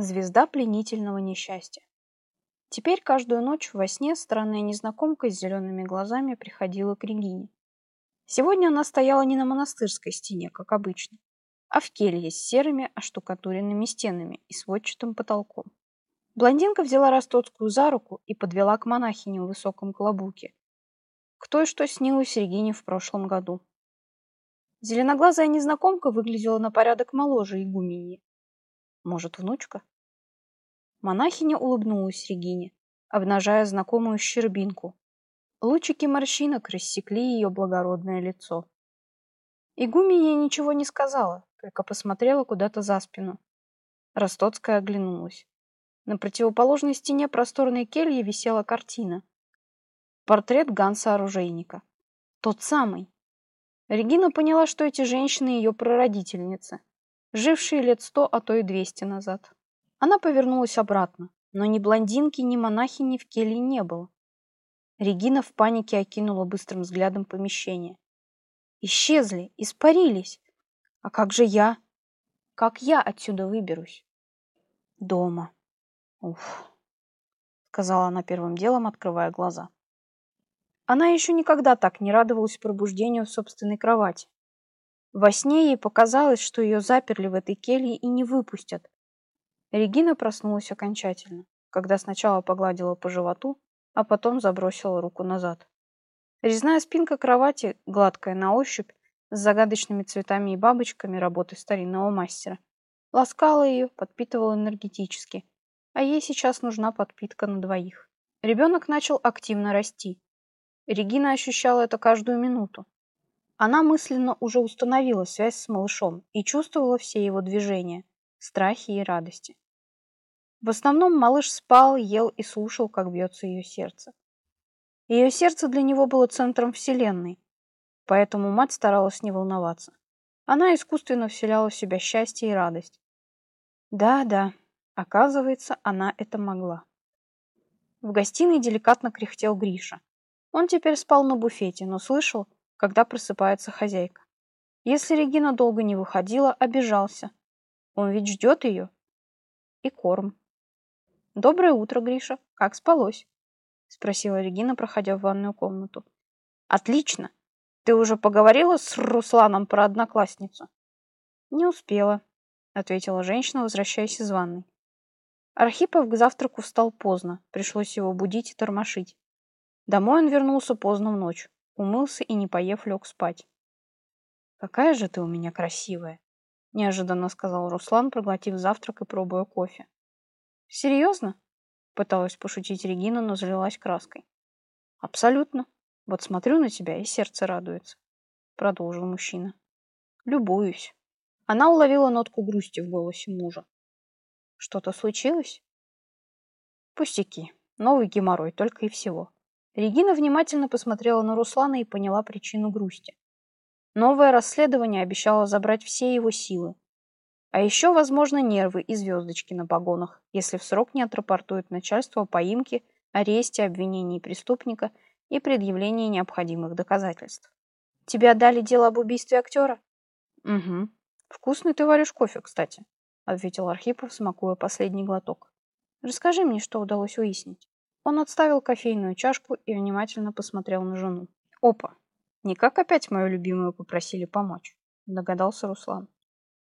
Звезда пленительного несчастья. Теперь каждую ночь во сне странная незнакомка с зелеными глазами приходила к Регине. Сегодня она стояла не на монастырской стене, как обычно, а в келье с серыми оштукатуренными стенами и сводчатым потолком. Блондинка взяла Ростоцкую за руку и подвела к монахине в высоком клобуке, к той, что снилась Регине в прошлом году. Зеленоглазая незнакомка выглядела на порядок моложе игуменьи, может, внучка? Монахиня улыбнулась Регине, обнажая знакомую щербинку. Лучики морщинок рассекли ее благородное лицо. Игуменья ничего не сказала, только посмотрела куда-то за спину. Ростоцкая оглянулась. На противоположной стене просторной кельи висела картина. Портрет Ганса-оружейника. Тот самый. Регина поняла, что эти женщины ее прародительницы жившие лет сто, а то и двести назад. Она повернулась обратно, но ни блондинки, ни монахини в келье не было. Регина в панике окинула быстрым взглядом помещение. Исчезли, испарились. А как же я? Как я отсюда выберусь? Дома. Уф, сказала она первым делом, открывая глаза. Она еще никогда так не радовалась пробуждению в собственной кровати. Во сне ей показалось, что ее заперли в этой келье и не выпустят. Регина проснулась окончательно, когда сначала погладила по животу, а потом забросила руку назад. Резная спинка кровати, гладкая на ощупь, с загадочными цветами и бабочками работы старинного мастера, ласкала ее, подпитывала энергетически, а ей сейчас нужна подпитка на двоих. Ребенок начал активно расти. Регина ощущала это каждую минуту. Она мысленно уже установила связь с малышом и чувствовала все его движения, страхи и радости. В основном малыш спал, ел и слушал, как бьется ее сердце. Ее сердце для него было центром вселенной, поэтому мать старалась не волноваться. Она искусственно вселяла в себя счастье и радость. Да, да, оказывается, она это могла. В гостиной деликатно кряхтел Гриша. Он теперь спал на буфете, но слышал, когда просыпается хозяйка. Если Регина долго не выходила, обижался. Он ведь ждет ее. И корм. «Доброе утро, Гриша. Как спалось?» Спросила Регина, проходя в ванную комнату. «Отлично. Ты уже поговорила с Русланом про одноклассницу?» «Не успела», — ответила женщина, возвращаясь из ванной. Архипов к завтраку встал поздно. Пришлось его будить и тормошить. Домой он вернулся поздно в ночь умылся и, не поев, лег спать. «Какая же ты у меня красивая!» — неожиданно сказал Руслан, проглотив завтрак и пробуя кофе. «Серьезно?» — пыталась пошутить Регина, но залилась краской. «Абсолютно. Вот смотрю на тебя, и сердце радуется», — продолжил мужчина. «Любуюсь». Она уловила нотку грусти в голосе мужа. «Что-то случилось?» «Пустяки. Новый геморрой, только и всего. Регина внимательно посмотрела на Руслана и поняла причину грусти. Новое расследование обещало забрать все его силы. А еще, возможно, нервы и звездочки на погонах, если в срок не отрапортует начальство о поимке, аресте, обвинении преступника и предъявлении необходимых доказательств. «Тебе отдали дело об убийстве актера?» «Угу. Вкусный ты варишь кофе, кстати», — ответил Архипов, смакуя последний глоток. «Расскажи мне, что удалось выяснить». Он отставил кофейную чашку и внимательно посмотрел на жену. «Опа! Не как опять мою любимую попросили помочь?» Догадался Руслан.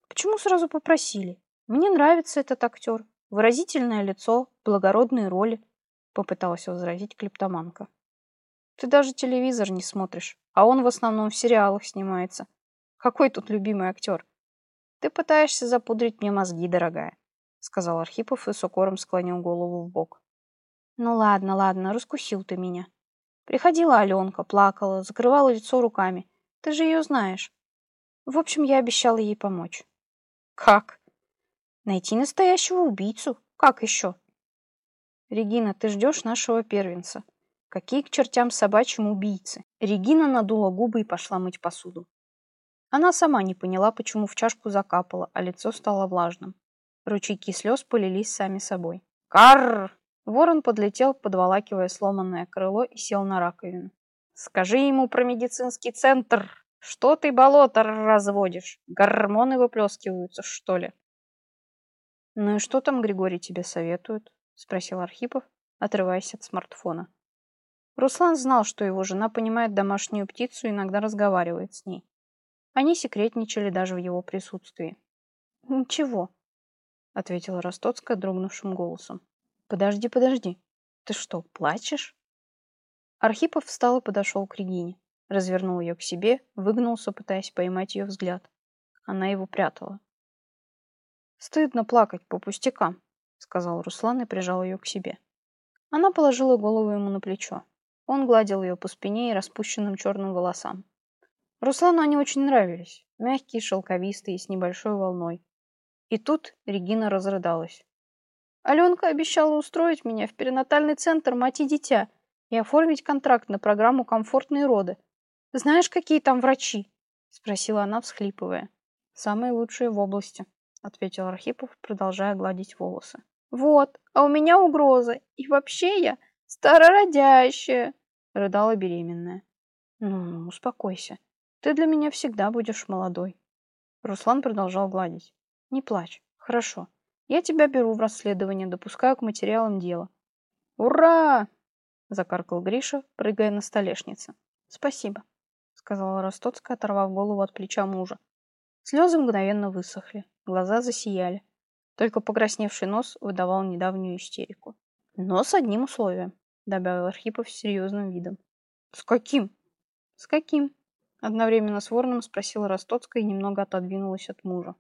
«Почему сразу попросили? Мне нравится этот актер. Выразительное лицо, благородные роли», попыталась возразить клептоманка. «Ты даже телевизор не смотришь, а он в основном в сериалах снимается. Какой тут любимый актер?» «Ты пытаешься запудрить мне мозги, дорогая», сказал Архипов и с укором склонил голову в бок. Ну ладно, ладно, раскусил ты меня. Приходила Аленка, плакала, закрывала лицо руками. Ты же ее знаешь. В общем, я обещала ей помочь. Как? Найти настоящего убийцу? Как еще? Регина, ты ждешь нашего первенца. Какие к чертям собачьим убийцы? Регина надула губы и пошла мыть посуду. Она сама не поняла, почему в чашку закапала, а лицо стало влажным. Ручейки слез полились сами собой. «Карр!» Ворон подлетел, подволакивая сломанное крыло, и сел на раковину. «Скажи ему про медицинский центр! Что ты болото разводишь? Гормоны выплескиваются, что ли?» «Ну и что там Григорий тебе советует?» – спросил Архипов, отрываясь от смартфона. Руслан знал, что его жена понимает домашнюю птицу и иногда разговаривает с ней. Они секретничали даже в его присутствии. «Ничего», — ответила Ростоцкая дрогнувшим голосом. «Подожди, подожди. Ты что, плачешь?» Архипов встал и подошел к Регине. Развернул ее к себе, выгнулся, пытаясь поймать ее взгляд. Она его прятала. «Стыдно плакать по пустякам», — сказал Руслан и прижал ее к себе. Она положила голову ему на плечо. Он гладил ее по спине и распущенным черным волосам. Руслану они очень нравились. Мягкие, шелковистые, с небольшой волной. И тут Регина разрыдалась. Аленка обещала устроить меня в перинатальный центр «Мать и дитя» и оформить контракт на программу «Комфортные роды». Знаешь, какие там врачи? Спросила она, всхлипывая. Самые лучшие в области, ответил Архипов, продолжая гладить волосы. Вот, а у меня угроза. И вообще я старородящая, рыдала беременная. Ну, успокойся. Ты для меня всегда будешь молодой. Руслан продолжал гладить. Не плачь. Хорошо. Я тебя беру в расследование, допускаю к материалам дела. Ура! Закаркал Гриша, прыгая на столешнице. Спасибо, сказала Ростоцкая, оторвав голову от плеча мужа. Слезы мгновенно высохли, глаза засияли. Только покрасневший нос выдавал недавнюю истерику. Но с одним условием, добавил Архипов с серьезным видом. С каким? С каким? Одновременно с Вороном спросила Ростоцкая и немного отодвинулась от мужа.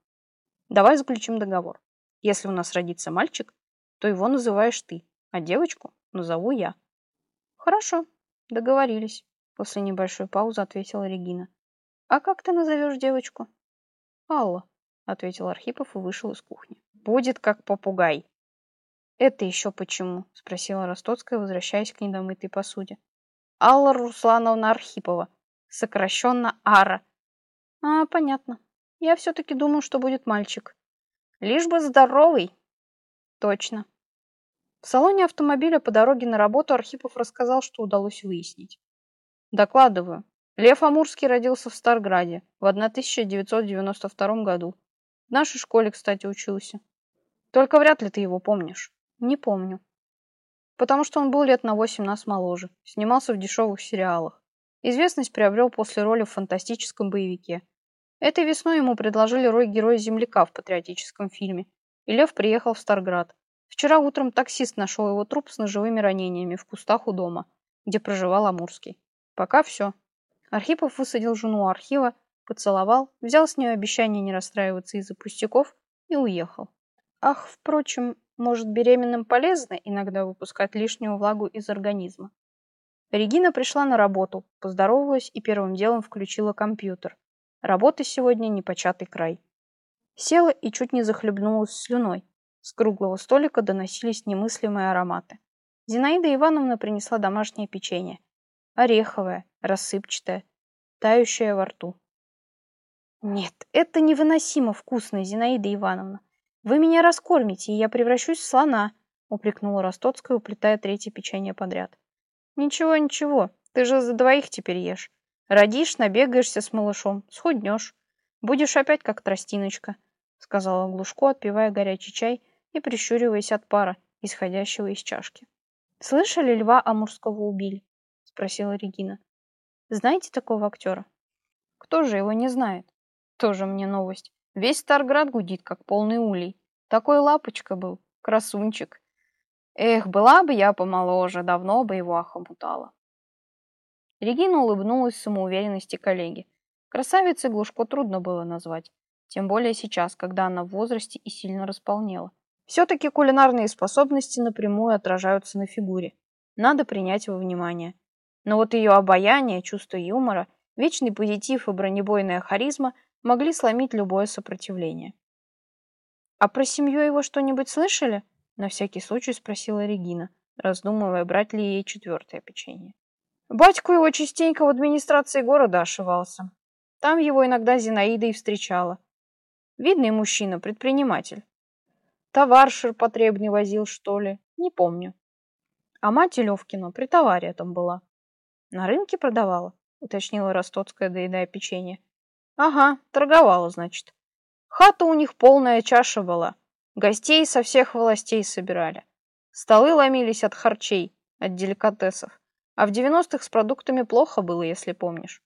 Давай заключим договор. Если у нас родится мальчик, то его называешь ты, а девочку назову я. Хорошо, договорились. После небольшой паузы ответила Регина. А как ты назовешь девочку? Алла, ответил Архипов и вышел из кухни. Будет как попугай. Это еще почему? Спросила Ростоцкая, возвращаясь к недомытой посуде. Алла Руслановна Архипова. Сокращенно Ара. А, понятно. Я все-таки думаю, что будет мальчик. Лишь бы здоровый. Точно. В салоне автомобиля по дороге на работу Архипов рассказал, что удалось выяснить. Докладываю. Лев Амурский родился в Старграде в 1992 году. В нашей школе, кстати, учился. Только вряд ли ты его помнишь. Не помню. Потому что он был лет на 8 нас моложе. Снимался в дешевых сериалах. Известность приобрел после роли в фантастическом боевике. Этой весной ему предложили роль героя-земляка в патриотическом фильме. И Лев приехал в Старград. Вчера утром таксист нашел его труп с ножевыми ранениями в кустах у дома, где проживал Амурский. Пока все. Архипов высадил жену архива, поцеловал, взял с нее обещание не расстраиваться из-за пустяков и уехал. Ах, впрочем, может, беременным полезно иногда выпускать лишнюю влагу из организма. Регина пришла на работу, поздоровалась и первым делом включила компьютер. Работы сегодня непочатый край. Села и чуть не захлебнулась слюной. С круглого столика доносились немыслимые ароматы. Зинаида Ивановна принесла домашнее печенье. Ореховое, рассыпчатое, тающее во рту. «Нет, это невыносимо вкусно, Зинаида Ивановна. Вы меня раскормите, и я превращусь в слона», упрекнула Ростоцкая, уплетая третье печенье подряд. «Ничего, ничего, ты же за двоих теперь ешь. Родишь, набегаешься с малышом, схуднешь. Будешь опять как тростиночка», сказала Глушко, отпивая горячий чай и прищуриваясь от пара, исходящего из чашки. «Слышали, Льва Амурского убили?» спросила Регина. Знаете такого актера? Кто же его не знает? Тоже мне новость. Весь Старград гудит, как полный улей. Такой лапочка был, красунчик. Эх, была бы я помоложе, давно бы его охомутала. Регина улыбнулась самоуверенности коллеги. Красавицей Глушко трудно было назвать. Тем более сейчас, когда она в возрасте и сильно располнела. Все-таки кулинарные способности напрямую отражаются на фигуре. Надо принять во внимание. Но вот ее обаяние, чувство юмора, вечный позитив и бронебойная харизма могли сломить любое сопротивление. «А про семью его что-нибудь слышали?» — на всякий случай спросила Регина, раздумывая, брать ли ей четвертое печенье. Батьку его частенько в администрации города ошивался. Там его иногда Зинаида и встречала. Видный мужчина, предприниматель. Товар ширпотребный возил, что ли, не помню. А мать Левкина при товаре там была. На рынке продавала? Уточнила Ростоцкая, доедая печенье. Ага, торговала, значит. Хата у них полная чаша была. Гостей со всех властей собирали. Столы ломились от харчей, от деликатесов. А в 90-х с продуктами плохо было, если помнишь.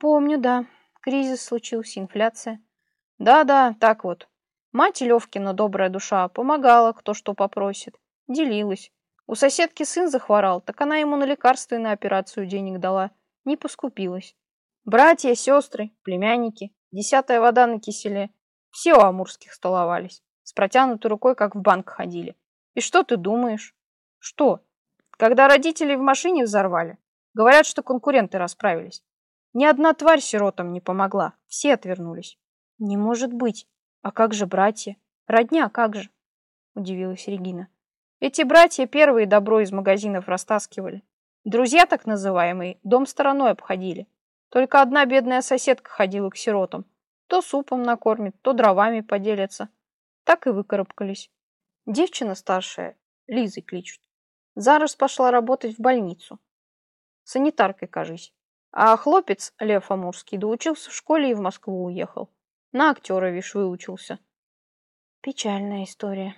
Помню, да. Кризис случился, инфляция. Да-да, так вот. Мать Левкина, добрая душа, помогала, кто что попросит. Делилась. У соседки сын захворал, так она ему на лекарства и на операцию денег дала. Не поскупилась. Братья, сестры, племянники, десятая вода на киселе. Все у амурских столовались. С протянутой рукой, как в банк ходили. И что ты думаешь? Что? Когда родители в машине взорвали, говорят, что конкуренты расправились. Ни одна тварь сиротам не помогла. Все отвернулись. Не может быть. А как же братья? Родня, как же? Удивилась Регина. Эти братья первые добро из магазинов растаскивали. Друзья так называемые дом стороной обходили. Только одна бедная соседка ходила к сиротам. То супом накормит, то дровами поделится. Так и выкарабкались. Девчина старшая, Лизой кличут. Зараз пошла работать в больницу. Санитаркой, кажись. А хлопец, Лев Амурский, доучился в школе и в Москву уехал. На актера, вишь, выучился. Печальная история,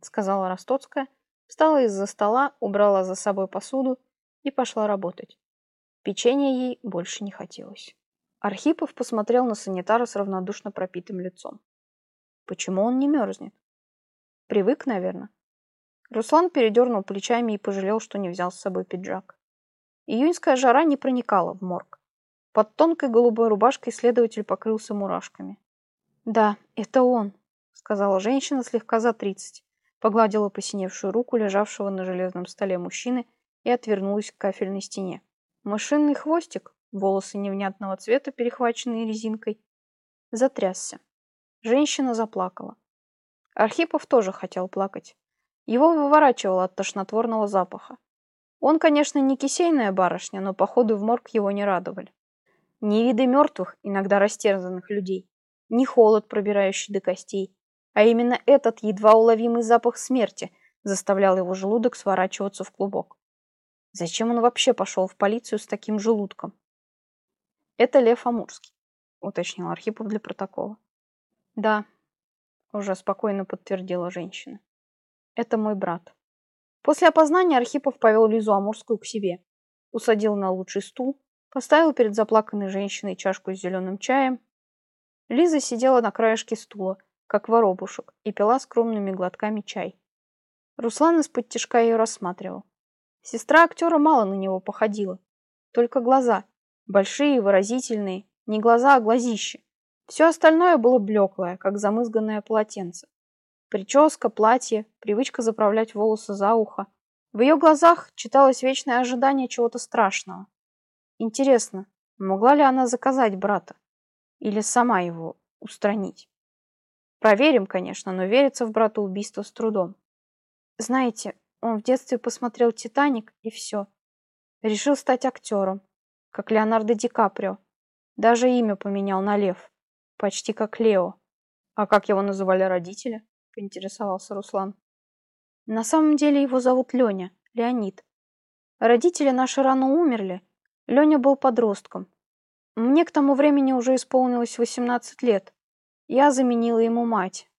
сказала Ростоцкая, встала из-за стола, убрала за собой посуду и пошла работать. Печенье ей больше не хотелось. Архипов посмотрел на санитара с равнодушно пропитым лицом. Почему он не мерзнет? Привык, наверное. Руслан передернул плечами и пожалел, что не взял с собой пиджак. Июньская жара не проникала в морг. Под тонкой голубой рубашкой следователь покрылся мурашками. «Да, это он», — сказала женщина слегка за тридцать, погладила посиневшую руку лежавшего на железном столе мужчины и отвернулась к кафельной стене. Машинный хвостик, волосы невнятного цвета, перехваченные резинкой, затрясся. Женщина заплакала. Архипов тоже хотел плакать. Его выворачивало от тошнотворного запаха. Он, конечно, не кисейная барышня, но походу в морг его не радовали. Ни виды мертвых, иногда растерзанных людей, ни холод, пробирающий до костей, а именно этот едва уловимый запах смерти заставлял его желудок сворачиваться в клубок. Зачем он вообще пошел в полицию с таким желудком? Это Лев Амурский, уточнил Архипов для протокола. Да, уже спокойно подтвердила женщина. Это мой брат. После опознания Архипов повел Лизу Амурскую к себе, усадил на лучший стул, поставил перед заплаканной женщиной чашку с зеленым чаем Лиза сидела на краешке стула, как воробушек, и пила скромными глотками чай. Руслан из-под тишка ее рассматривал. Сестра актера мало на него походила. Только глаза. Большие, выразительные. Не глаза, а глазищи. Все остальное было блеклое, как замызганное полотенце. Прическа, платье, привычка заправлять волосы за ухо. В ее глазах читалось вечное ожидание чего-то страшного. Интересно, могла ли она заказать брата? Или сама его устранить. Проверим, конечно, но верится в брата убийства с трудом. Знаете, он в детстве посмотрел «Титаник» и все. Решил стать актером, как Леонардо Ди Каприо. Даже имя поменял на Лев, почти как Лео. А как его называли родители? Поинтересовался Руслан. На самом деле его зовут Леня, Леонид. Родители наши рано умерли. Леня был подростком. Мне к тому времени уже исполнилось 18 лет. Я заменила ему мать.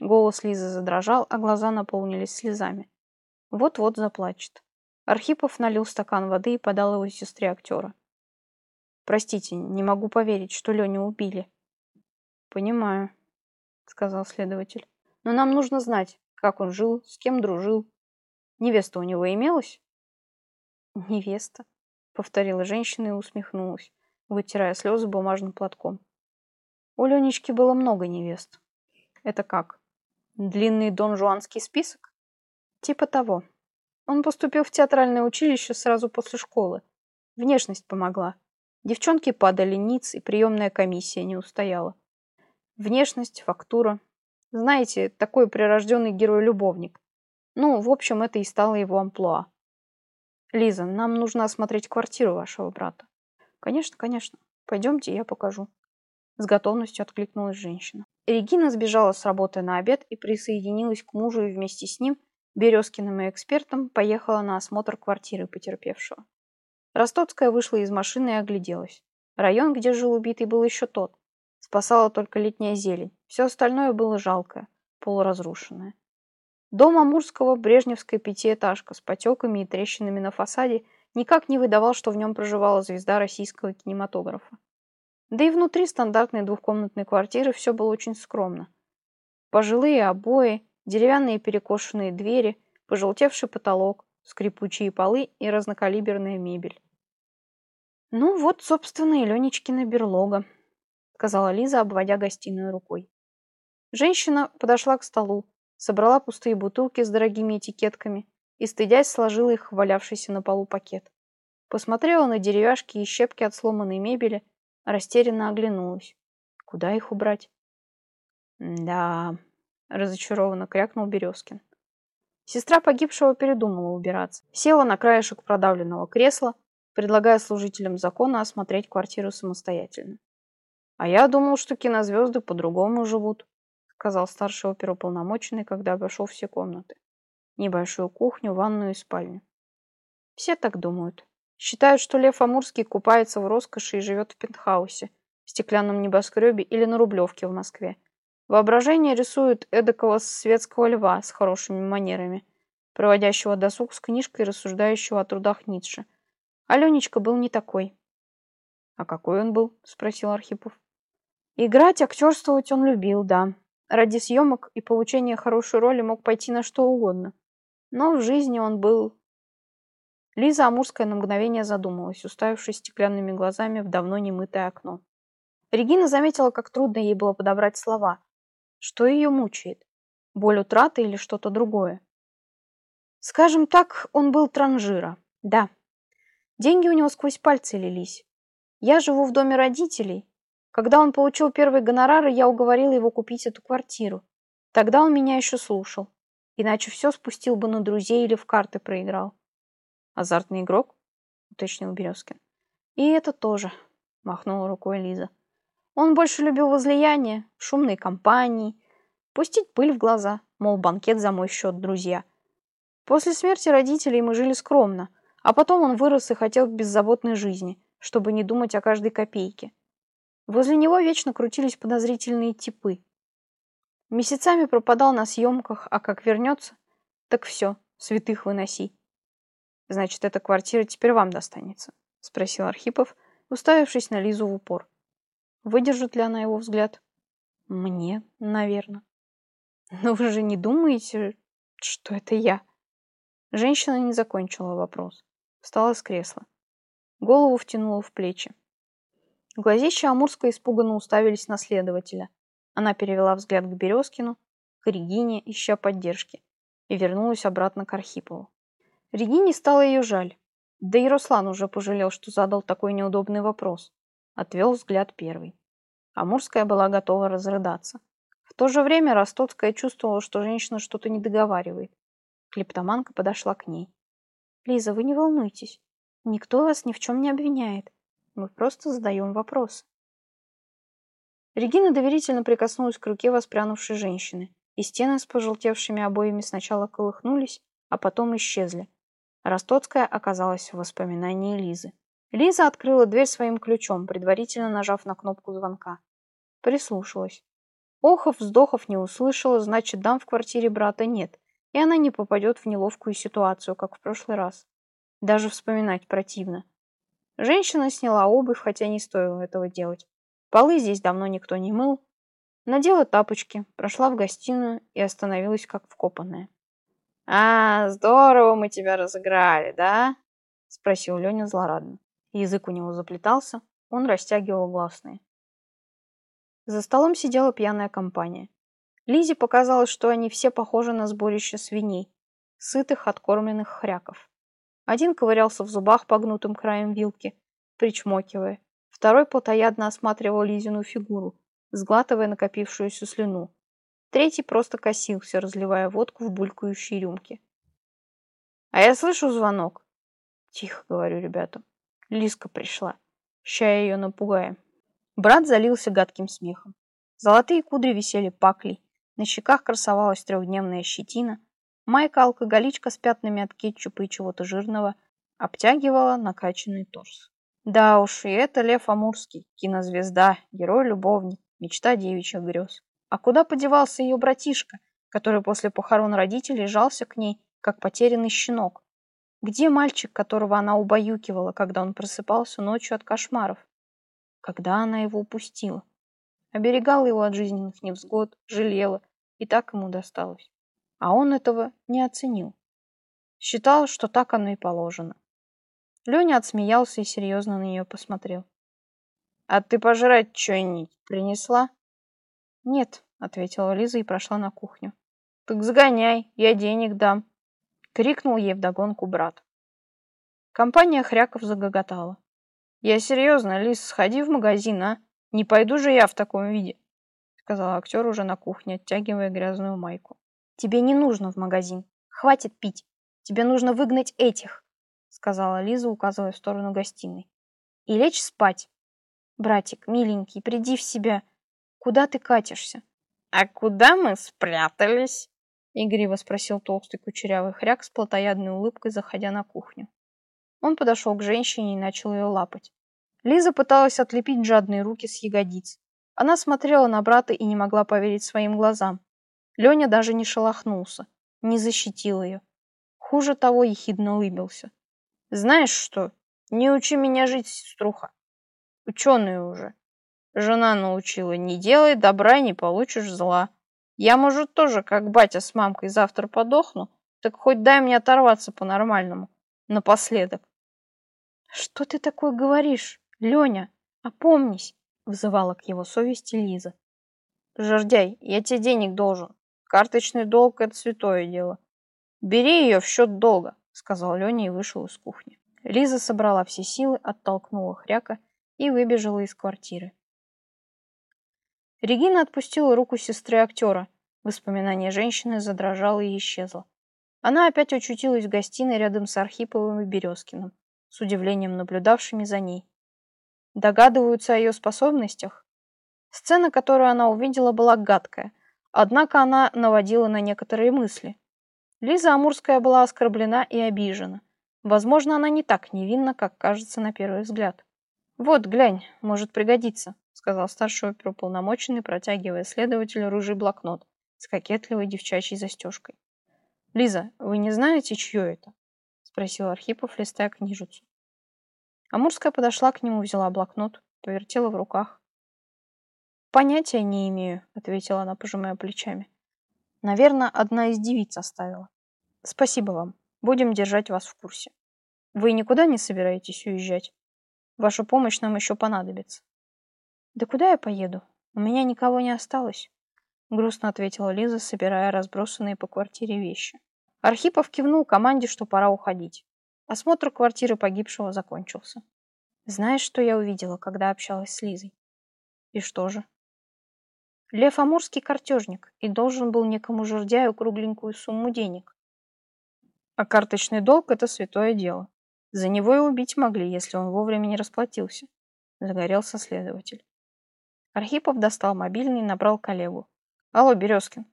Голос Лизы задрожал, а глаза наполнились слезами. Вот-вот заплачет. Архипов налил стакан воды и подал его сестре актера. «Простите, не могу поверить, что Леню убили». «Понимаю», — сказал следователь. «Но нам нужно знать, как он жил, с кем дружил. Невеста у него имелась?» «Невеста», — повторила женщина и усмехнулась вытирая слезы бумажным платком. У Ленечки было много невест. Это как? Длинный донжуанский список? Типа того. Он поступил в театральное училище сразу после школы. Внешность помогла. Девчонки падали ниц, и приемная комиссия не устояла. Внешность, фактура. Знаете, такой прирожденный герой-любовник. Ну, в общем, это и стало его амплуа. Лиза, нам нужно осмотреть квартиру вашего брата. Конечно, конечно. Пойдемте, я покажу. С готовностью откликнулась женщина. Регина сбежала с работы на обед и присоединилась к мужу и вместе с ним, Березкиным и экспертом, поехала на осмотр квартиры потерпевшего. Ростоцкая вышла из машины и огляделась. Район, где жил убитый, был еще тот. Спасала только летняя зелень. Все остальное было жалкое. полуразрушенная. Дом Амурского, брежневская пятиэтажка с потеками и трещинами на фасаде, никак не выдавал, что в нем проживала звезда российского кинематографа. Да и внутри стандартной двухкомнатной квартиры все было очень скромно. Пожилые обои, деревянные перекошенные двери, пожелтевший потолок, скрипучие полы и разнокалиберная мебель. «Ну вот, собственно, и Ленечкина берлога», — сказала Лиза, обводя гостиную рукой. Женщина подошла к столу, собрала пустые бутылки с дорогими этикетками и, стыдясь, сложила их в валявшийся на полу пакет. Посмотрела на деревяшки и щепки от сломанной мебели, растерянно оглянулась. Куда их убрать? «Да...» — разочарованно крякнул Березкин. Сестра погибшего передумала убираться. Села на краешек продавленного кресла, предлагая служителям закона осмотреть квартиру самостоятельно. «А я думал, что кинозвезды по-другому живут», сказал старший оперуполномоченный, когда обошел все комнаты. Небольшую кухню, ванную и спальню. Все так думают. Считают, что Лев Амурский купается в роскоши и живет в пентхаусе, в стеклянном небоскребе или на Рублевке в Москве. Воображение рисует эдакого светского льва с хорошими манерами, проводящего досуг с книжкой рассуждающего о трудах Ницше. Аленечка был не такой. — А какой он был? — спросил Архипов. Играть, актерствовать он любил, да. Ради съемок и получения хорошей роли мог пойти на что угодно. Но в жизни он был... Лиза Амурская на мгновение задумалась, уставившись стеклянными глазами в давно немытое окно. Регина заметила, как трудно ей было подобрать слова, что ее мучает? Боль утраты или что-то другое? Скажем так, он был транжира. Да. Деньги у него сквозь пальцы лились. Я живу в доме родителей. Когда он получил первые гонорары, я уговорила его купить эту квартиру. Тогда он меня еще слушал. Иначе все спустил бы на друзей или в карты проиграл. Азартный игрок? Уточнил Березкин. И это тоже, махнула рукой Лиза. Он больше любил возлияние, шумные компании, пустить пыль в глаза, мол, банкет за мой счет, друзья. После смерти родителей мы жили скромно, а потом он вырос и хотел беззаботной жизни, чтобы не думать о каждой копейке. Возле него вечно крутились подозрительные типы. Месяцами пропадал на съемках, а как вернется, так все, святых выноси. Значит, эта квартира теперь вам достанется? Спросил Архипов, уставившись на Лизу в упор. Выдержит ли она его взгляд? Мне, наверное. Но вы же не думаете, что это я? Женщина не закончила вопрос. Встала с кресла. Голову втянула в плечи. Глазища Амурска испуганно уставились на следователя. Она перевела взгляд к Березкину, к Регине, ища поддержки, и вернулась обратно к Архипову. Регине стало ее жаль. Да и Руслан уже пожалел, что задал такой неудобный вопрос. Отвел взгляд первый. Амурская была готова разрыдаться. В то же время Ростоцкая чувствовала, что женщина что-то не договаривает. Клептоманка подошла к ней. «Лиза, вы не волнуйтесь. Никто вас ни в чем не обвиняет. Мы просто задаем вопрос». Регина доверительно прикоснулась к руке воспрянувшей женщины, и стены с пожелтевшими обоями сначала колыхнулись, а потом исчезли. Ростоцкая оказалась в воспоминании Лизы. Лиза открыла дверь своим ключом, предварительно нажав на кнопку звонка. Прислушалась. Охов, вздохов не услышала, значит, дам в квартире брата нет, и она не попадет в неловкую ситуацию, как в прошлый раз. Даже вспоминать противно. Женщина сняла обувь, хотя не стоило этого делать. Полы здесь давно никто не мыл. Надела тапочки, прошла в гостиную и остановилась как вкопанная. «А, здорово мы тебя разыграли, да?» — спросил Леня злорадно. Язык у него заплетался, он растягивал гласные. За столом сидела пьяная компания. Лизе показалось, что они все похожи на сборище свиней, сытых, откормленных хряков. Один ковырялся в зубах погнутым краем вилки, причмокивая. Второй плотоядно осматривал Лизину фигуру, сглатывая накопившуюся слюну. Третий просто косился, разливая водку в булькающие рюмки. «А я слышу звонок!» «Тихо, — говорю ребятам. Лиска пришла. Ща ее напугаем. Брат залился гадким смехом. Золотые кудри висели паклей. На щеках красовалась трехдневная щетина. Майка-алкоголичка с пятнами от кетчупа и чего-то жирного обтягивала накачанный торс. Да уж, и это Лев Амурский, кинозвезда, герой-любовник, мечта девичьих грез. А куда подевался ее братишка, который после похорон родителей жался к ней, как потерянный щенок. Где мальчик, которого она убаюкивала, когда он просыпался ночью от кошмаров? Когда она его упустила? Оберегала его от жизненных невзгод, жалела, и так ему досталось. А он этого не оценил. Считал, что так оно и положено. Леня отсмеялся и серьезно на нее посмотрел. «А ты пожрать что-нибудь принесла?» «Нет», — ответила Лиза и прошла на кухню. «Так сгоняй, я денег дам», — крикнул ей вдогонку брат. Компания хряков загоготала. «Я серьезно, Лиз, сходи в магазин, а? Не пойду же я в таком виде», — сказал актер уже на кухне, оттягивая грязную майку. «Тебе не нужно в магазин. Хватит пить. Тебе нужно выгнать этих», — сказала Лиза, указывая в сторону гостиной. «И лечь спать. Братик, миленький, приди в себя. Куда ты катишься?» «А куда мы спрятались?» — игриво спросил толстый кучерявый хряк с плотоядной улыбкой, заходя на кухню. Он подошел к женщине и начал ее лапать. Лиза пыталась отлепить жадные руки с ягодиц. Она смотрела на брата и не могла поверить своим глазам. Леня даже не шелохнулся, не защитил ее. Хуже того, ехидно улыбился. «Знаешь что? Не учи меня жить, сеструха. Ученые уже. Жена научила, не делай добра, не получишь зла. Я, может, тоже, как батя с мамкой, завтра подохну, так хоть дай мне оторваться по-нормальному. Напоследок. Что ты такое говоришь, Леня? Опомнись, взывала к его совести Лиза. Жордяй, я тебе денег должен. Карточный долг — это святое дело. Бери ее в счет долга, сказал Леня и вышел из кухни. Лиза собрала все силы, оттолкнула хряка и выбежала из квартиры. Регина отпустила руку сестры актера. Воспоминание женщины задрожало и исчезло. Она опять очутилась в гостиной рядом с Архиповым и Березкиным, с удивлением наблюдавшими за ней. Догадываются о ее способностях? Сцена, которую она увидела, была гадкая, однако она наводила на некоторые мысли. Лиза Амурская была оскорблена и обижена. Возможно, она не так невинна, как кажется на первый взгляд. «Вот, глянь, может пригодиться», — сказал старший оперуполномоченный, протягивая следователю рыжий блокнот с кокетливой девчачьей застежкой. «Лиза, вы не знаете, чье это?» — спросил Архипов, листая книжицу. Амурская подошла к нему, взяла блокнот, повертела в руках. «Понятия не имею», — ответила она, пожимая плечами. «Наверное, одна из девиц оставила. Спасибо вам. Будем держать вас в курсе. Вы никуда не собираетесь уезжать?» Ваша помощь нам еще понадобится. Да куда я поеду? У меня никого не осталось. Грустно ответила Лиза, собирая разбросанные по квартире вещи. Архипов кивнул команде, что пора уходить. Осмотр квартиры погибшего закончился. Знаешь, что я увидела, когда общалась с Лизой? И что же? Лев Амурский картежник и должен был некому жердяю кругленькую сумму денег. А карточный долг – это святое дело. За него и убить могли, если он вовремя не расплатился. Загорелся следователь. Архипов достал мобильный и набрал коллегу. Алло, Березкин.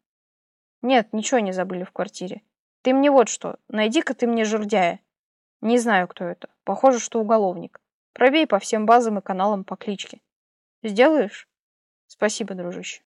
Нет, ничего не забыли в квартире. Ты мне вот что, найди-ка ты мне жердяя. Не знаю, кто это. Похоже, что уголовник. Пробей по всем базам и каналам по кличке. Сделаешь? Спасибо, дружище.